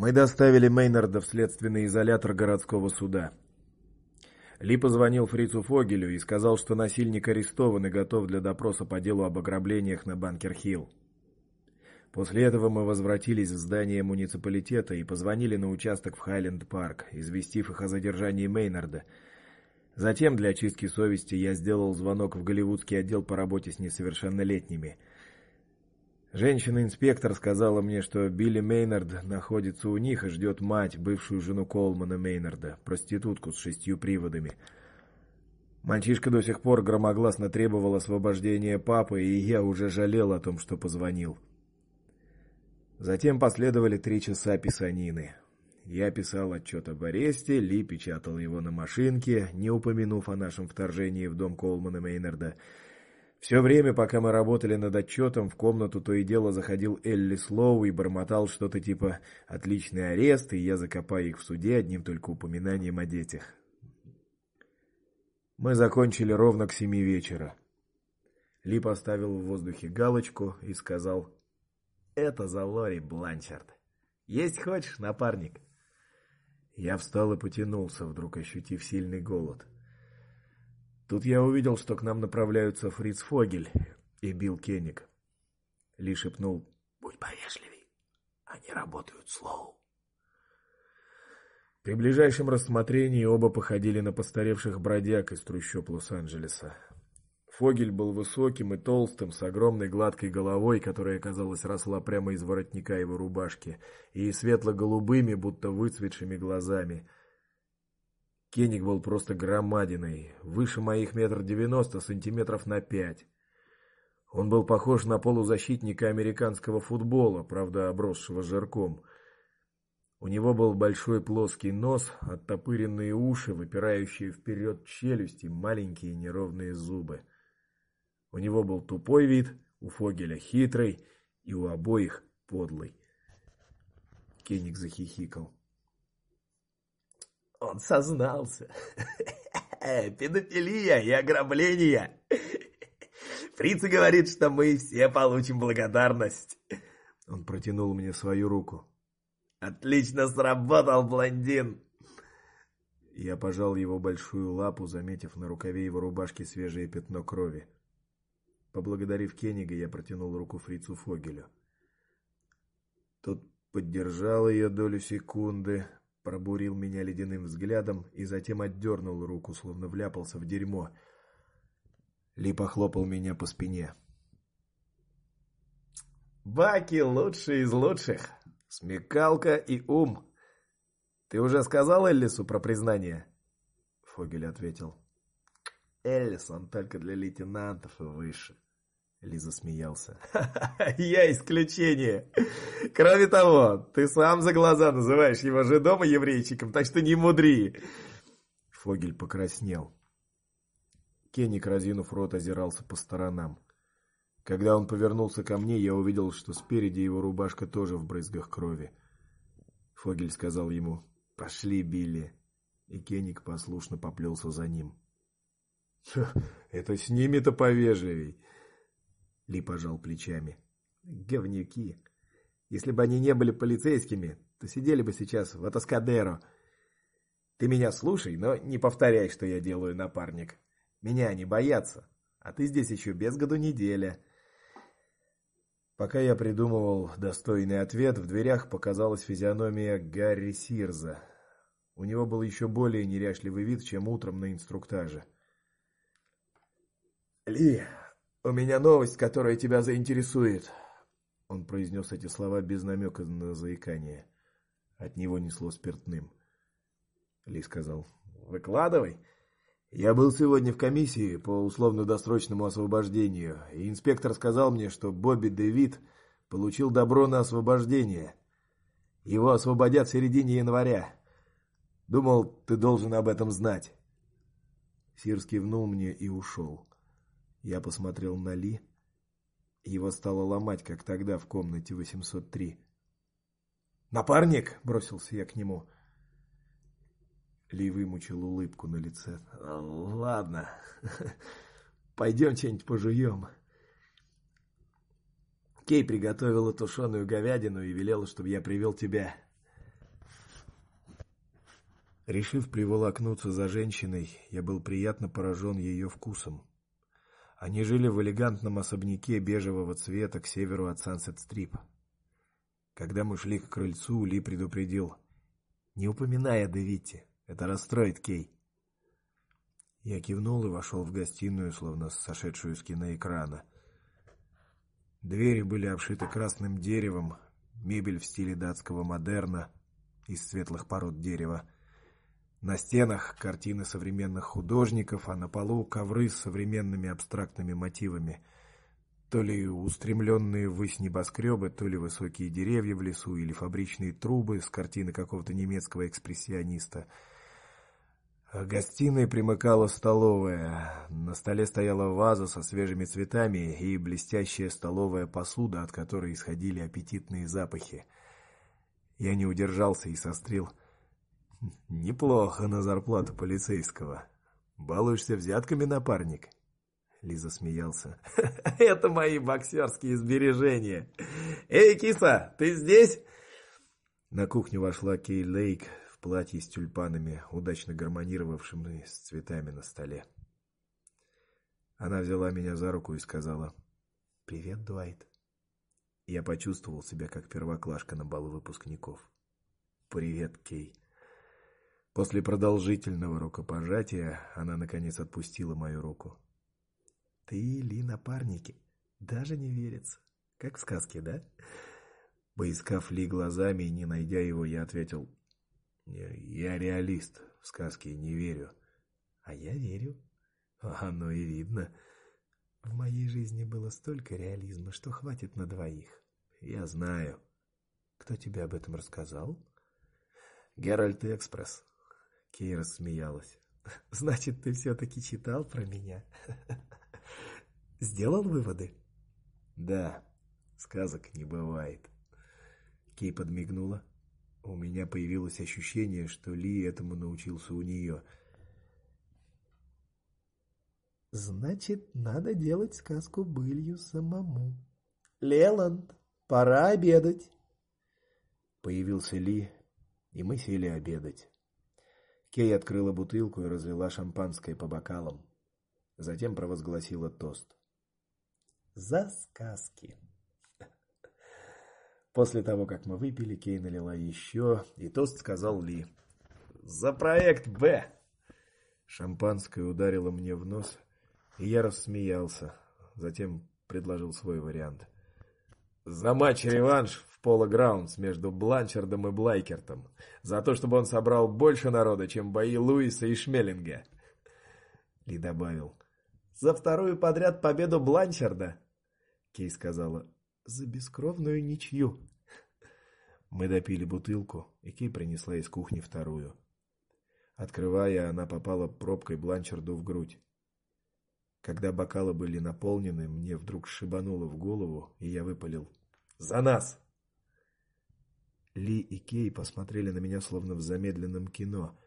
Мы доставили Мейнарда в следственный изолятор городского суда. Ли позвонил Фрицу Фогелю и сказал, что насильник арестован и готов для допроса по делу об ограблениях на Банкер-Хилл. После этого мы возвратились в здание муниципалитета и позвонили на участок в Хайленд-парк, известив их о задержании Мейнарда. Затем для очистки совести я сделал звонок в голливудский отдел по работе с несовершеннолетними. Женщина-инспектор сказала мне, что Билли Мейнард находится у них и ждет мать, бывшую жену Колмана Мейнарда, проститутку с шестью приводами. Мальчишка до сих пор громогласно требовал освобождения папы, и я уже жалел о том, что позвонил. Затем последовали три часа писанины. Я писал отчет об аресте, Ли печатал его на машинке, не упомянув о нашем вторжении в дом Колмана Мейнарда. Все время, пока мы работали над отчетом, в комнату то и дело заходил Элли Слоу и бормотал что-то типа «отличный арест», и я закопаю их в суде одним только упоминанием о детях. Мы закончили ровно к семи вечера. Ли поставил в воздухе галочку и сказал это за Лори Бланчард. Есть хочешь, напарник? Я встал и потянулся, вдруг ощутив сильный голод. Тут я увидел, что к нам направляются Фриц Фогель и Билл Кеник. Ли шепнул: "Будь повежливей. Они работают слоу". При ближайшем рассмотрении оба походили на постаревших бродяг из трущоб Лос-Анджелеса. Фогель был высоким и толстым, с огромной гладкой головой, которая, казалось, росла прямо из воротника его рубашки, и светло-голубыми, будто выцветшими глазами. Кеник был просто громадиной, выше моих метр девяносто сантиметров на пять. Он был похож на полузащитника американского футбола, правда, обросшего жирком. У него был большой плоский нос, оттопыренные уши, выпирающие вперед челюсти, маленькие неровные зубы. У него был тупой вид, у Фогеля хитрый и у обоих подлый. Кеник захихикал. Он сознался. Педофилия и ограбление. Фриц говорит, что мы все получим благодарность. Он протянул мне свою руку. Отлично сработал, блондин. Я пожал его большую лапу, заметив на рукаве его рубашки свежее пятно крови. Поблагодарив Кенига, я протянул руку фрицу Фогелю. Тот поддержал ее долю секунды, пробурил меня ледяным взглядом и затем отдернул руку, словно вляпался в дерьмо. Ли похлопал меня по спине. Баки лучший из лучших. Смекалка и ум. Ты уже сказал Эллису про признание? Фогель ответил: Эллисон только для лейтенантов и выше. Лиза смеялся. Я исключение. Кроме того, ты сам за глаза называешь его жидом и еврейчиком, так что не мудри. Фогель покраснел. Кенник, разинув рот, озирался по сторонам. Когда он повернулся ко мне, я увидел, что спереди его рубашка тоже в брызгах крови. Фогель сказал ему: "Пошли, Билли". И Кенник послушно поплелся за ним. Это с ними-то повежливей. Ли пожал плечами. Говнюки. Если бы они не были полицейскими, то сидели бы сейчас в Атаскадеро. Ты меня слушай, но не повторяй, что я делаю, напарник. Меня они боятся, а ты здесь еще без году неделя. Пока я придумывал достойный ответ, в дверях показалась физиономия Гарри Сирза. У него был еще более неряшливый вид, чем утром на инструктаже. Ли, у меня новость, которая тебя заинтересует. Он произнес эти слова без намека на заикание. От него несло спиртным. Ли сказал: "Выкладывай. Я был сегодня в комиссии по условно-досрочному освобождению, и инспектор сказал мне, что Бобби Дэвид получил добро на освобождение. Его освободят в середине января. Думал, ты должен об этом знать". Сирс кивнул мне и ушел. Я посмотрел на Ли. Его стало ломать, как тогда в комнате 803. "Напарник", бросился я к нему. Ли вымучил улыбку на лице. "Ладно. Пойдем что-нибудь пожуем». Кей приготовила тушеную говядину и велела, чтобы я привел тебя. Решив приволокнуться за женщиной, я был приятно поражен ее вкусом. Они жили в элегантном особняке бежевого цвета к северу от Сансет-Стрип. Когда мы шли к крыльцу, Ли предупредил: "Не упоминай о Дэвите, это расстроит Кей". Я кивнул и вошел в гостиную, словно сошедшую с киноэкрана. Двери были обшиты красным деревом, мебель в стиле датского модерна из светлых пород дерева. На стенах картины современных художников, а на полу ковры с современными абстрактными мотивами. То ли устремленные ввысь небоскребы, то ли высокие деревья в лесу или фабричные трубы с картины какого-то немецкого экспрессиониста. К гостиной примыкала столовая. На столе стояла ваза со свежими цветами и блестящая столовая посуда, от которой исходили аппетитные запахи. Я не удержался и сострил: "Неплохо на зарплату полицейского. Балуешься взятками, напарник?" Лиза смеялся. Это мои боксерские сбережения. Эй, киса, ты здесь? На кухню вошла Кей Лейк в платье с тюльпанами, удачно гармонировавшим с цветами на столе. Она взяла меня за руку и сказала: "Привет, Дуайт". Я почувствовал себя как первоклашка на балу выпускников. "Привет, Кей". После продолжительного рукопожатия она наконец отпустила мою руку. Ты ли напарники? Даже не верится. Как в сказке, да? Поискав Ли глазами и не найдя его, я ответил: "Я реалист, в сказки не верю". А я верю. Оно и видно. В моей жизни было столько реализма, что хватит на двоих. Я знаю. Кто тебе об этом рассказал? Геральт Экспресс. Кейра смеялась. Значит, ты все таки читал про меня. Сделал выводы? Да. Сказок не бывает. Кей подмигнула. У меня появилось ощущение, что Ли этому научился у нее. Значит, надо делать сказку былью самому. Леланд, пора обедать. Появился Ли, и мы сели обедать. Кей открыла бутылку и разлила шампанское по бокалам. Затем провозгласила тост за сказки. После того, как мы выпили, Кей налила еще, и тост сказал Ли: "За проект Б". Шампанское ударило мне в нос, и я рассмеялся. Затем предложил свой вариант. За матч-реванш в Поло Граундс между Бланчардом и Блайкертом. За то, чтобы он собрал больше народа, чем бои Луиса и Шмеллинга. Ли добавил: "За вторую подряд победу Бланчарда". Кей сказала: "За бескровную ничью". Мы допили бутылку, и Кей принесла из кухни вторую. Открывая, она попала пробкой Бланчарду в грудь. Когда бокалы были наполнены, мне вдруг шибануло в голову, и я выпалил: "За нас!" Ли и Кей посмотрели на меня словно в замедленном кино.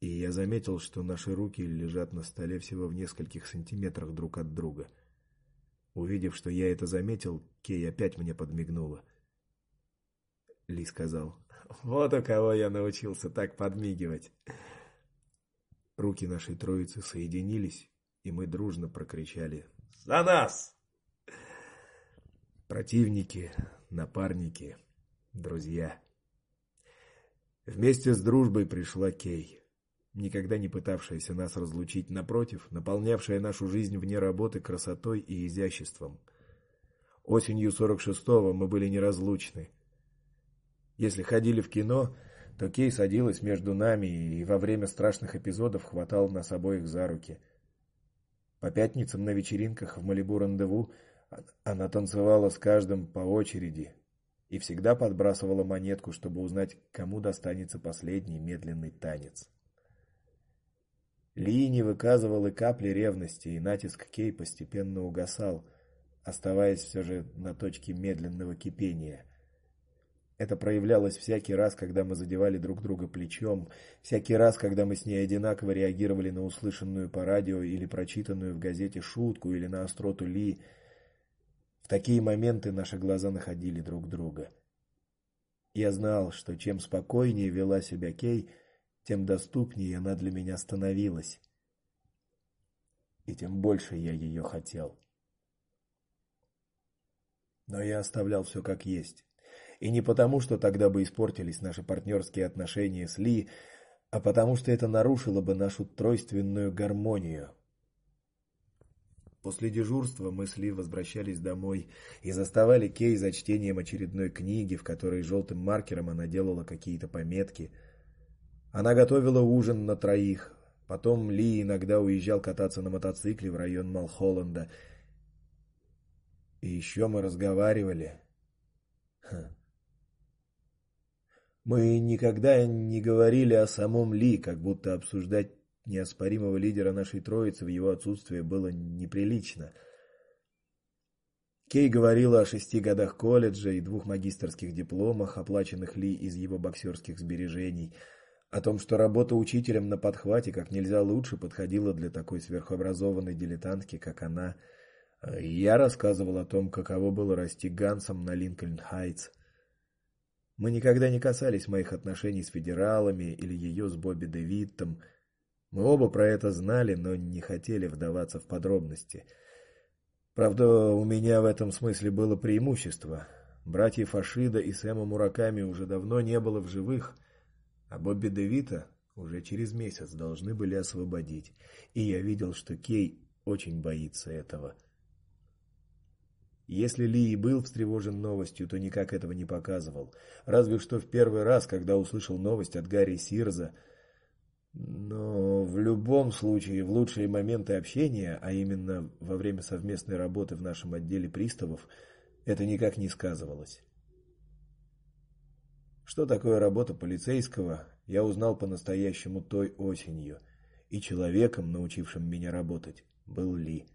И я заметил, что наши руки лежат на столе всего в нескольких сантиметрах друг от друга. Увидев, что я это заметил, Кей опять мне подмигнула. Ли сказал: "Вот у кого я научился так подмигивать". Руки нашей троицы соединились, и мы дружно прокричали: "За нас!" Противники, напарники, друзья. Вместе с дружбой пришла Кей никогда не пытавшаяся нас разлучить, напротив, наполнявшая нашу жизнь вне работы красотой и изяществом. Осенью 46-го мы были неразлучны. Если ходили в кино, то Кей садилась между нами и во время страшных эпизодов хватала нас обоих за руки. По пятницам на вечеринках в Малибу рандеву она танцевала с каждым по очереди и всегда подбрасывала монетку, чтобы узнать, кому достанется последний медленный танец. Ли не выказывал и капли ревности, и натиск Кей постепенно угасал, оставаясь все же на точке медленного кипения. Это проявлялось всякий раз, когда мы задевали друг друга плечом, всякий раз, когда мы с ней одинаково реагировали на услышанную по радио или прочитанную в газете шутку или на остроту Ли. В такие моменты наши глаза находили друг друга. Я знал, что чем спокойнее вела себя Кей, тем доступнее она для меня становилась. И тем больше я ее хотел. Но я оставлял все как есть. И не потому, что тогда бы испортились наши партнерские отношения с Ли, а потому что это нарушило бы нашу тройственную гармонию. После дежурства мы с Ли возвращались домой и заставали Кей за чтением очередной книги, в которой желтым маркером она делала какие-то пометки. Она готовила ужин на троих. Потом Ли иногда уезжал кататься на мотоцикле в район Малхолланда. И еще мы разговаривали. Ха. Мы никогда не говорили о самом Ли, как будто обсуждать неоспоримого лидера нашей троицы в его отсутствие было неприлично. Кей говорила о шести годах колледжа и двух магистерских дипломах, оплаченных Ли из его боксерских сбережений, о том, что работа учителем на подхвате как нельзя лучше подходила для такой сверхобразованной дилетантки, как она. Я рассказывал о том, каково было расти Гансом на Линкольн-Хайтс. Мы никогда не касались моих отношений с федералами или ее с Бобби Дэвидтом. Мы оба про это знали, но не хотели вдаваться в подробности. Правда, у меня в этом смысле было преимущество. Братьев Ашида и Сэма Мураками уже давно не было в живых, а Бобби Девита уже через месяц должны были освободить. И я видел, что Кей очень боится этого. Если Ли и был встревожен новостью, то никак этого не показывал. Разве что в первый раз, когда услышал новость от Гарри Сирза, но в любом случае, в лучшие моменты общения, а именно во время совместной работы в нашем отделе приставов, это никак не сказывалось. Что такое работа полицейского, я узнал по-настоящему той осенью, и человеком, научившим меня работать, был Ли.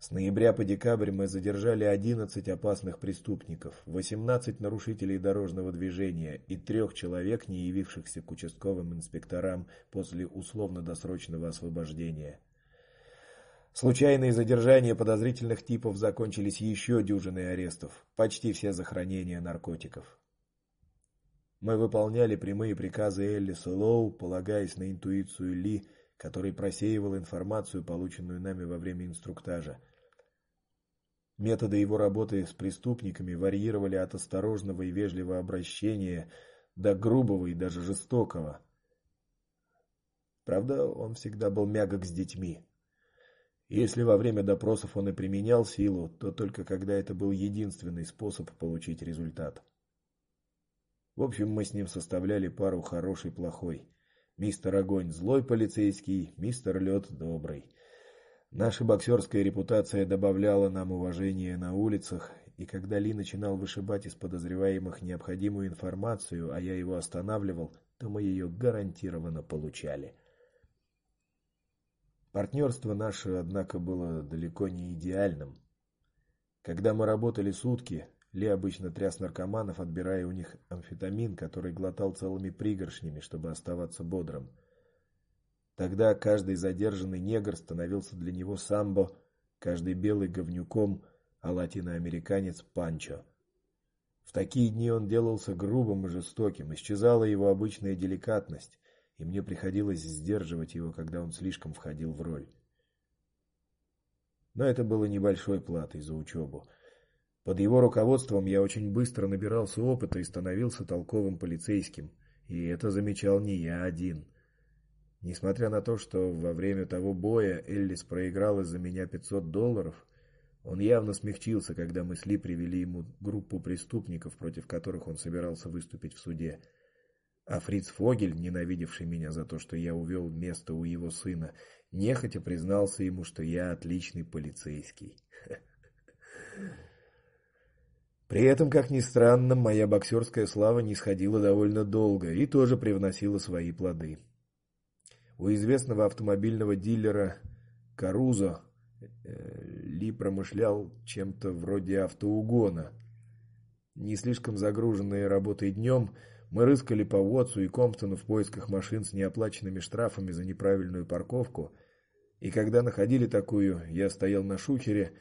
С ноября по декабрь мы задержали 11 опасных преступников, 18 нарушителей дорожного движения и трех человек, не явившихся к участковым инспекторам после условно-досрочного освобождения. Случайные задержания подозрительных типов закончились еще дюжиной арестов, почти все за хранение наркотиков. Мы выполняли прямые приказы Элли Солоу, полагаясь на интуицию Ли, который просеивал информацию, полученную нами во время инструктажа. Методы его работы с преступниками варьировали от осторожного и вежливого обращения до грубого и даже жестокого. Правда, он всегда был мягок с детьми. Если во время допросов он и применял силу, то только когда это был единственный способ получить результат. В общем, мы с ним составляли пару хороший плохой. Мистер Огонь злой полицейский, мистер Лед добрый. Наша боксерская репутация добавляла нам уважения на улицах, и когда Ли начинал вышибать из подозреваемых необходимую информацию, а я его останавливал, то мы ее гарантированно получали. Партнерство наше, однако, было далеко не идеальным. Когда мы работали сутки, Ли обычно тряс наркоманов, отбирая у них амфетамин, который глотал целыми пригоршнями, чтобы оставаться бодрым. Тогда каждый задержанный негр становился для него самбо, каждый белый говнюком, а латиноамериканец панчо. В такие дни он делался грубым и жестоким, исчезала его обычная деликатность, и мне приходилось сдерживать его, когда он слишком входил в роль. Но это было небольшой платой за учебу. Под его руководством я очень быстро набирался опыта и становился толковым полицейским, и это замечал не я один. Несмотря на то, что во время того боя Эллис проиграл из-за меня 500 долларов, он явно смягчился, когда мы с Ли привели ему группу преступников, против которых он собирался выступить в суде. А Фриц Фогель, ненавидевший меня за то, что я увел место у его сына, нехотя признался ему, что я отличный полицейский. При этом, как ни странно, моя боксерская слава не сходила довольно долго и тоже привносила свои плоды. У известного автомобильного дилера Карузо э, Ли промышлял чем-то вроде автоугона. Не слишком загруженные работой днем, мы рыскали по Уотсу и Комптону в поисках машин с неоплаченными штрафами за неправильную парковку, и когда находили такую, я стоял на шухере,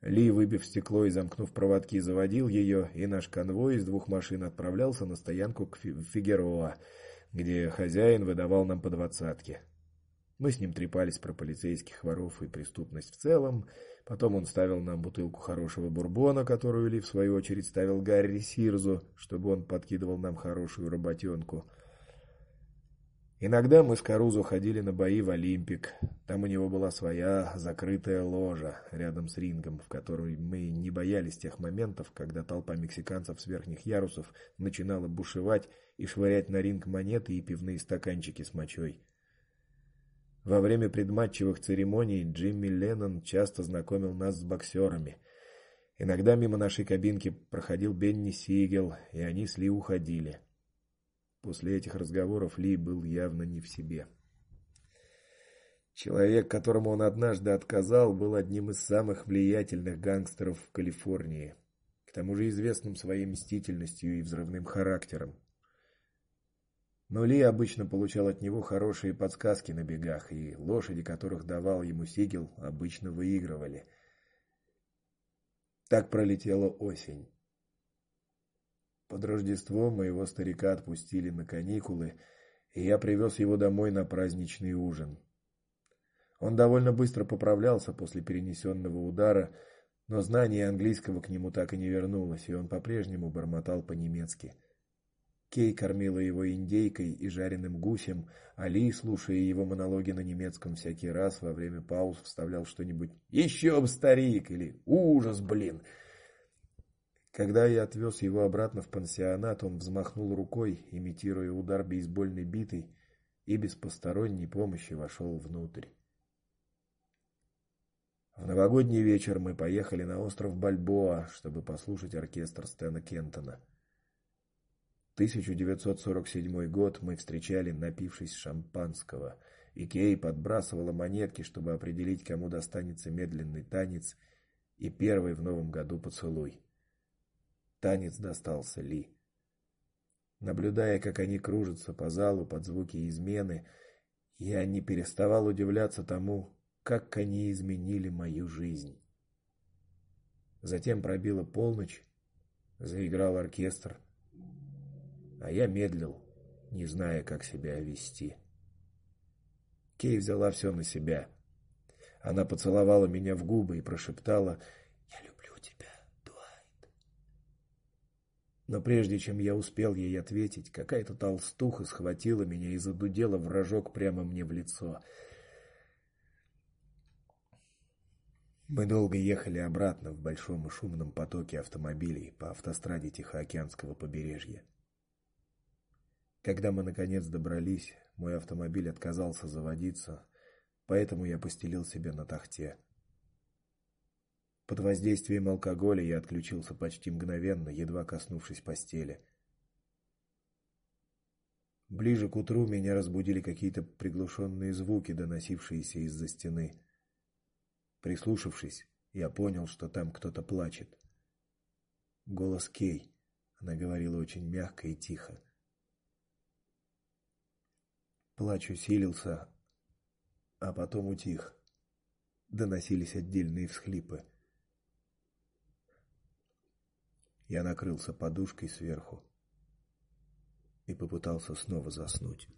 Ли, выбив стекло и замкнув проводки, заводил ее, и наш конвой из двух машин отправлялся на стоянку к Фигероа где хозяин выдавал нам по двадцатке. Мы с ним трепались про полицейских воров и преступность в целом. Потом он ставил нам бутылку хорошего бурбона, которую Ли в свою очередь ставил Гарри Сирзу, чтобы он подкидывал нам хорошую работенку. Иногда мы с Карузо ходили на бои в Олимпик. Там у него была своя закрытая ложа рядом с рингом, в которой мы не боялись тех моментов, когда толпа мексиканцев с верхних ярусов начинала бушевать и швырять на ринг монеты и пивные стаканчики с мочой. Во время предматчевых церемоний Джимми Леннон часто знакомил нас с боксерами. Иногда мимо нашей кабинки проходил Бенни Сигел, и они с Ли уходили. После этих разговоров Ли был явно не в себе. Человек, которому он однажды отказал, был одним из самых влиятельных гангстеров в Калифорнии, к тому же известным своей мстительностью и взрывным характером. Но Ли обычно получал от него хорошие подсказки на бегах, и лошади, которых давал ему Сигел, обычно выигрывали. Так пролетела осень. Под Рождество моего старика отпустили на каникулы, и я привез его домой на праздничный ужин. Он довольно быстро поправлялся после перенесенного удара, но знание английского к нему так и не вернулось, и он по-прежнему бормотал по-немецки. Кей кормила его индейкой и жареным гусем, а Ли, слушая его монологи на немецком всякий раз во время пауз, вставлял что-нибудь «Еще б, старик!» или «Ужас, блин!». Когда я отвез его обратно в пансионат, он взмахнул рукой, имитируя удар бейсбольной битой, и без посторонней помощи вошел внутрь. В новогодний вечер мы поехали на остров Бальбоа, чтобы послушать оркестр Стэна Кентона. 1947 год мы встречали, напившись шампанского, и Кей подбрасывала монетки, чтобы определить, кому достанется медленный танец и первый в новом году поцелуй. Танец достался Ли. Наблюдая, как они кружатся по залу под звуки измены, я не переставал удивляться тому, как они изменили мою жизнь. Затем пробила полночь, заиграл оркестр а я медлил, не зная, как себя вести. Кей взяла все на себя. Она поцеловала меня в губы и прошептала: "Я люблю тебя, Дуайт". Но прежде чем я успел ей ответить, какая-то толстуха схватила меня и задудела в рожок прямо мне в лицо. Мы долго ехали обратно в большом и шумном потоке автомобилей по автостраде Тихоокеанского побережья. Когда мы наконец добрались, мой автомобиль отказался заводиться, поэтому я постелил себе на тахте. Под воздействием алкоголя я отключился почти мгновенно, едва коснувшись постели. Ближе к утру меня разбудили какие-то приглушенные звуки, доносившиеся из-за стены. Прислушавшись, я понял, что там кто-то плачет. Голос Кей. Она говорила очень мягко и тихо. Плач усилился, а потом утих. Доносились отдельные всхлипы. Я накрылся подушкой сверху и попытался снова заснуть.